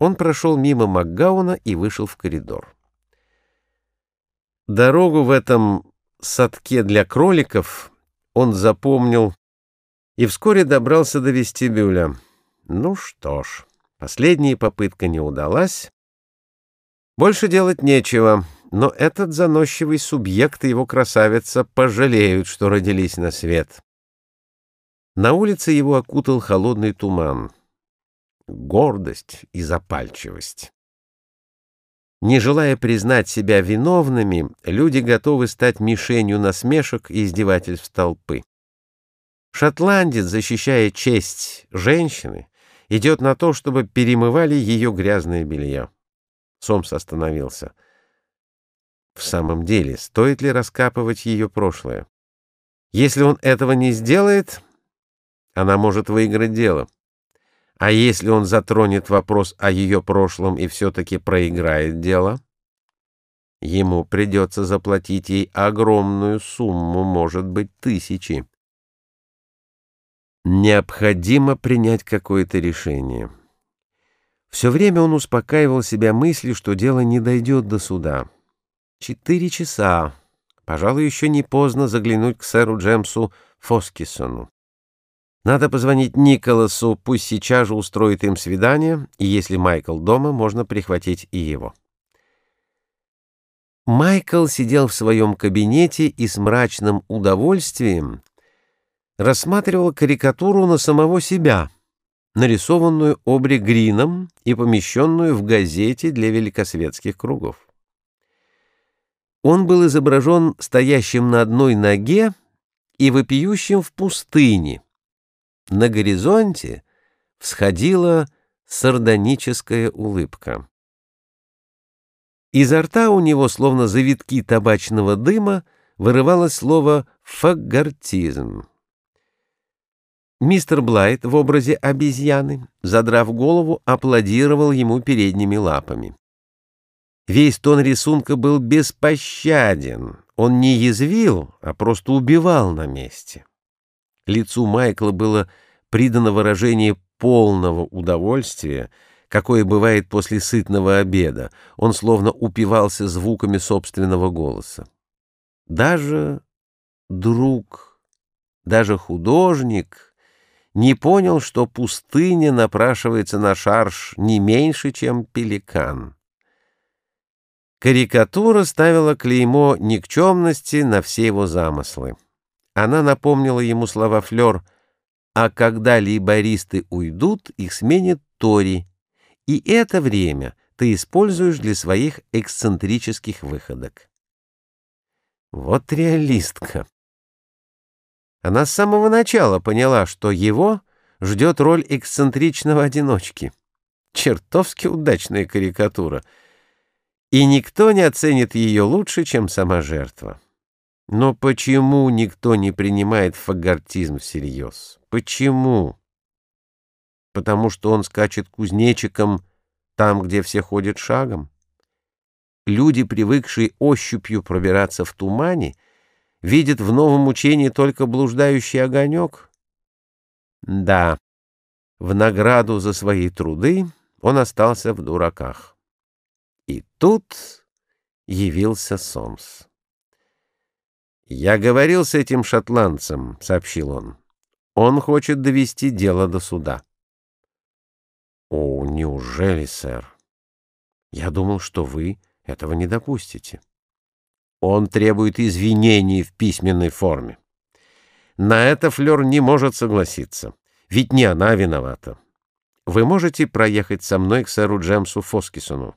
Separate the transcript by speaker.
Speaker 1: Он прошел мимо Макгауна и вышел в коридор. Дорогу в этом садке для кроликов он запомнил и вскоре добрался до вестибюля. Ну что ж, последняя попытка не удалась. Больше делать нечего, но этот заносчивый субъект и его красавица пожалеют, что родились на свет. На улице его окутал холодный туман. Гордость и запальчивость. Не желая признать себя виновными, люди готовы стать мишенью насмешек и издевательств толпы. Шотландец, защищая честь женщины, идет на то, чтобы перемывали ее грязное белье. Сомс остановился. В самом деле, стоит ли раскапывать ее прошлое? Если он этого не сделает, она может выиграть дело. А если он затронет вопрос о ее прошлом и все-таки проиграет дело, ему придется заплатить ей огромную сумму, может быть, тысячи. Необходимо принять какое-то решение. Все время он успокаивал себя мыслью, что дело не дойдет до суда. Четыре часа. Пожалуй, еще не поздно заглянуть к сэру Джемсу Фоскисону. Надо позвонить Николасу, пусть сейчас же устроит им свидание, и если Майкл дома, можно прихватить и его. Майкл сидел в своем кабинете и с мрачным удовольствием рассматривал карикатуру на самого себя, нарисованную Обри Грином и помещенную в газете для великосветских кругов. Он был изображен стоящим на одной ноге и вопиющим в пустыне, на горизонте всходила сардоническая улыбка. Изо рта у него, словно завитки табачного дыма, вырывалось слово «фагортизм». Мистер Блайт в образе обезьяны, задрав голову, аплодировал ему передними лапами. Весь тон рисунка был беспощаден. Он не язвил, а просто убивал на месте. Лицу Майкла было придано выражение полного удовольствия, какое бывает после сытного обеда. Он словно упивался звуками собственного голоса. Даже друг, даже художник не понял, что пустыня напрашивается на шарш не меньше, чем пеликан. Карикатура ставила клеймо никчемности на все его замыслы. Она напомнила ему слова Флёр «А когда лейбористы уйдут, их сменит Тори, и это время ты используешь для своих эксцентрических выходок». Вот реалистка. Она с самого начала поняла, что его ждет роль эксцентричного одиночки. Чертовски удачная карикатура. И никто не оценит ее лучше, чем сама жертва. Но почему никто не принимает фагортизм всерьез? Почему? Потому что он скачет кузнечиком там, где все ходят шагом? Люди, привыкшие ощупью пробираться в тумане, видят в новом учении только блуждающий огонек? Да, в награду за свои труды он остался в дураках. И тут явился Сомс. «Я говорил с этим шотландцем», — сообщил он. «Он хочет довести дело до суда». «О, неужели, сэр? Я думал, что вы этого не допустите». Он требует извинений в письменной форме. На это Флёр не может согласиться, ведь не она виновата. Вы можете проехать со мной к сэру Джемсу Фоскисону?